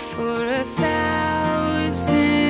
for a thousand